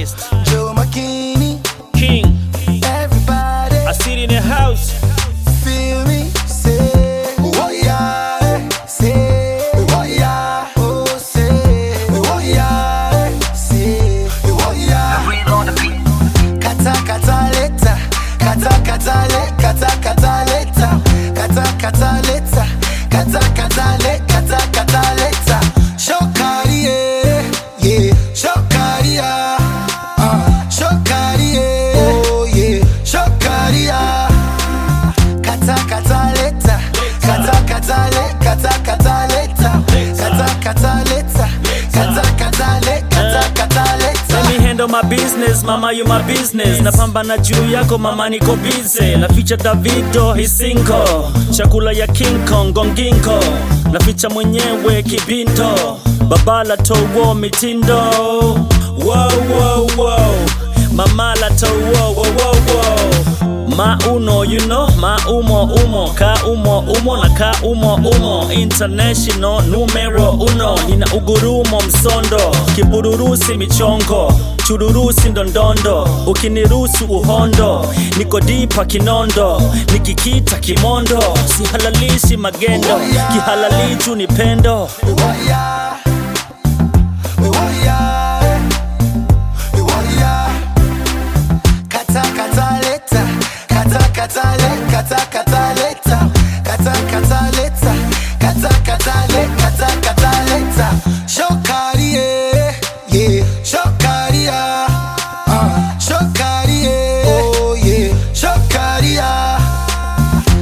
baddest Joe McKinney, king. everybody. I sit in the house. feel me. Say, oh yeah, say, oh yeah, oh say, oh yeah, say, oh yeah. Kata kata leta, kata kata le, kata kata leta, kata kata leta, kata kata le, kata kata katale kata kata le, kata kata leta. Let me handle my business, mama you my business. Napambana juu yako mama niko busy. Naficha Davido hisinko, chakula ya King Kong gonginko. Naficha mwenyewe kibinto, babala towo mitindo. Wow, wow, wow. Mama la towo, wow, wow, wow. Ma uno, you know, ma umo umo, ka umo umo na ka umo umo, international numero uno, nina ugurumo msondo, kibururusi michongo, chururusi ndondondo, ukinirusu uhondo, niko dipa kinondo, nikikita kimondo, sihalalishi magendo, kihalalichu ni pendo. Kata kata le. Kata kata. Kata kata. Kata kata le. Kata kata leta. Shokari yeah. Yeah. Shokari yeah. Ah. Shokari yeah. Oh yeah. Shokari.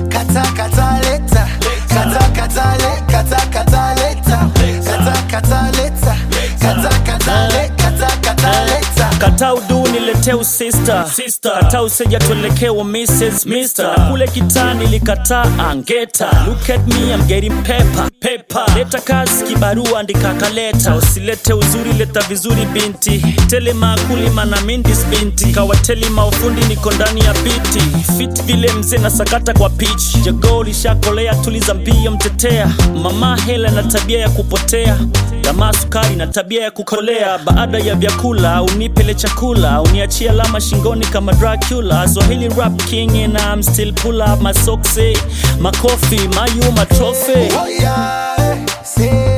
Kata kata kata kata kata kata kata kata kata kata kata kata kata udu niletee usista kata useja tuelekee mrs mister. Kule kitani likataa angeta. Look at me I'm getting paper paper leta kazi kibarua andika kaleta. Usilete uzuri leta vizuri binti. Tele kulima mana mindis binti kawateli ufundi niko ndani ya biti. Fit vile mzee na sakata kwa pitch. Jagoli lishakolea tuliza mbio mtetea. Mama hela na tabia ya kupotea. Tamaa sukari na tabia ya kukolea. Baada ya vyakula unipele chakula uniachie alama shingoni kama dracula. Swahili rap king and I'm still pull up my socks eh. makofi mayu Oh yeah, say,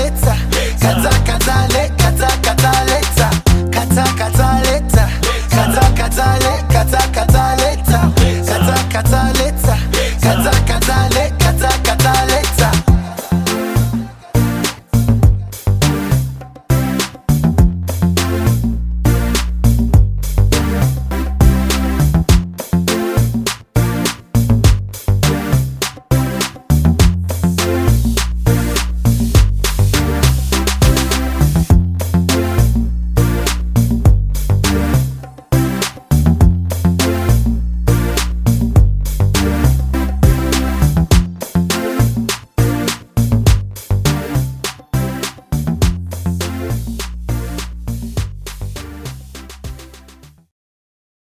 kataletsa katakatale kata, kata.